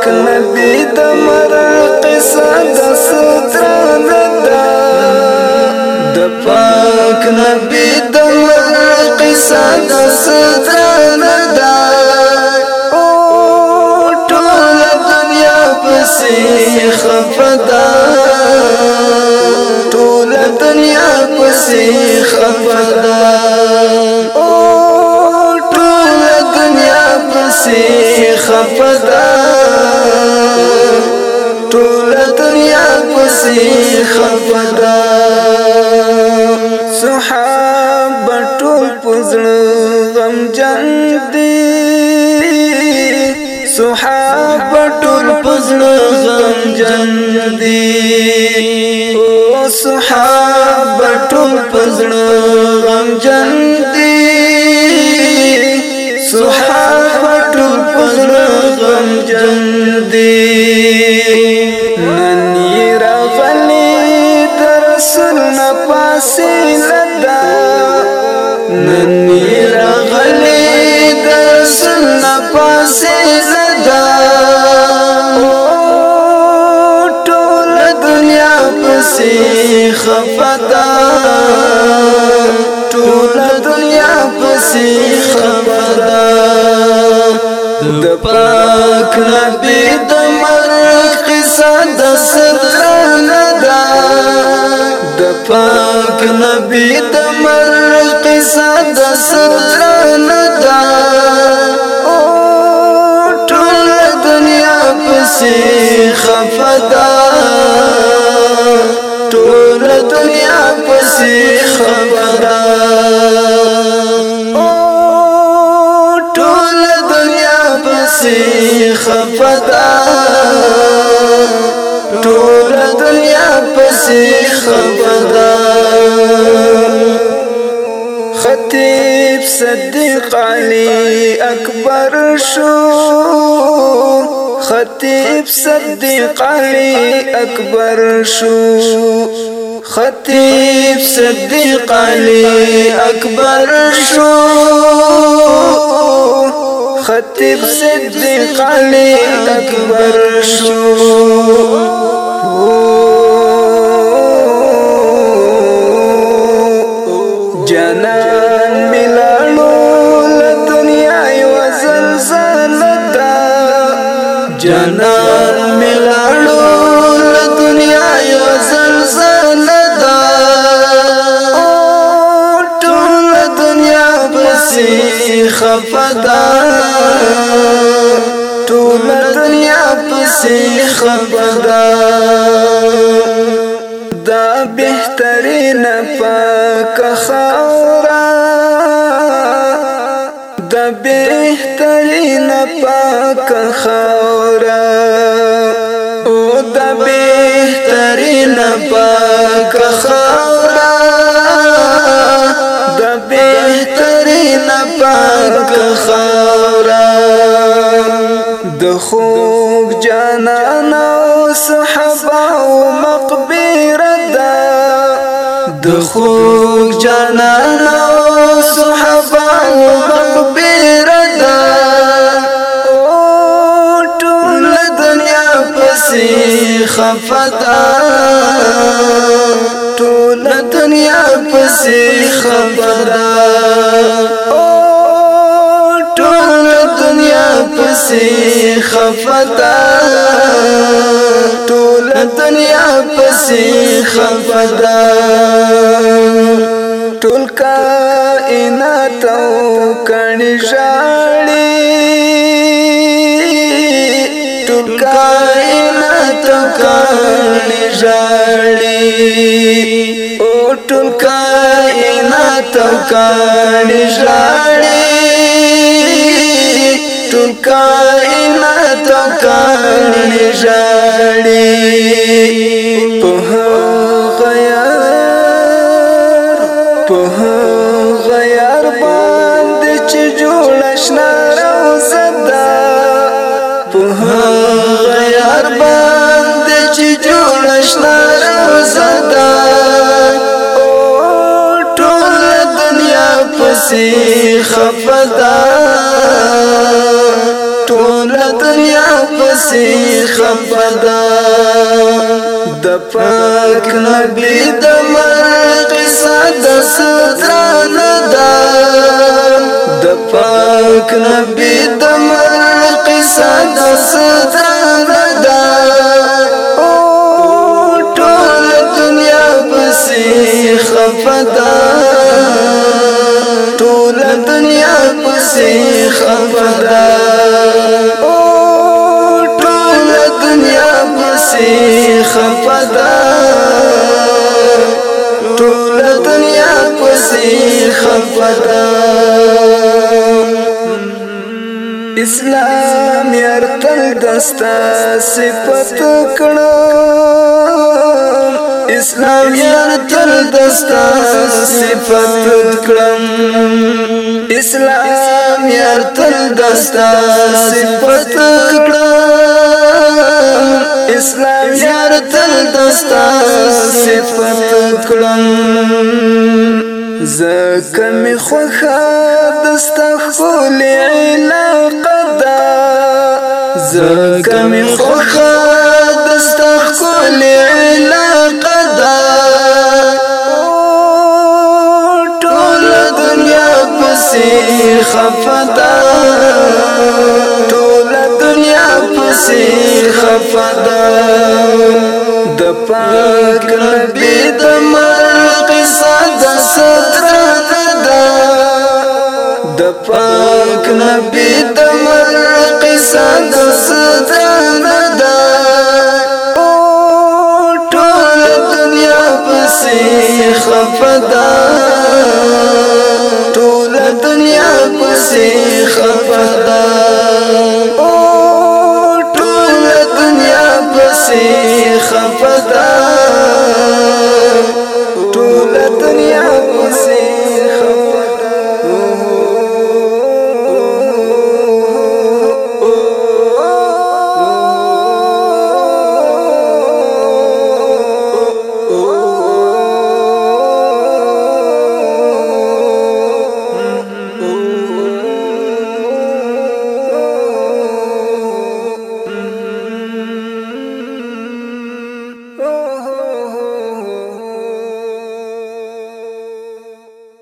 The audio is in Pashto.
پاک نبی د مرل قصه د ستران دا د پاک نبی د مرل قصه د ستران دا او ټول دنیا پسې خفدا ټول دنیا پسې خفدا ټول پزړ غم جن دی صحاب ټول پزړ غم جن دی او صحاب ټول پزړ غم جن دی صحاب ټول پزړ غم جن دی خبردار ټول دنیا پسې خبردار د پاک نبی د مرګ قصه د صدرانه ده د پاک نبی د مرګ قصه د صدرانه ده او ټول دنیا پسې خفدار سی خبره او ټول دنیا پسې خفدا ټول دنیا پسې خفدا خطیب صدیق علی اکبر شو خطیب صدیق علی اکبر شو خطیب صدیق علی اکبر شو خطیب صدیق علی اکبر شو خبر دا بهترین پاک خاورا دا بهترین پاک خاورا او دا بهترین پاک خاورا دا بهترین پاک خاورا د خو صحابه او مقبره ده د خو جنان او صحابه او مقبره ده او ټول دنیا پسې خفتا ټول دنیا پسې خفتا پسی خفتا دنیا پسې خفدا ټول کائنات کڼي ژړي ټول کائنات کڼي ژړي او ټول کائنات کڼي ژړي ټول کائنات کڼي ژړي جوړش ناروزه دا ټول دنیا پسې خفدا ټول دنیا پسې خفدا د پاک نبی د مرګ ساده سدان دا د پاک نبی د مرګ داسې خبر دا او ټول دنیا پسې خبر دا ټول دنیا پسې خبر دا اسلام یې تل دستا صفت کړه اسلام یار تل دستا صفات کړم اسلام یار تل دستا صفات کړم اسلام یار تل دستا صفات کړم زکم خوخه دستا خپل علاقه ده زکم خوخه دستا خپل خفدا ټول دنیا پسې خفدا د پاک نبی د مرق صد صدر ددا د پاک نبی د مرق صد صدر ددا ټول دنیا پسې خفدا دنیا پسې خفه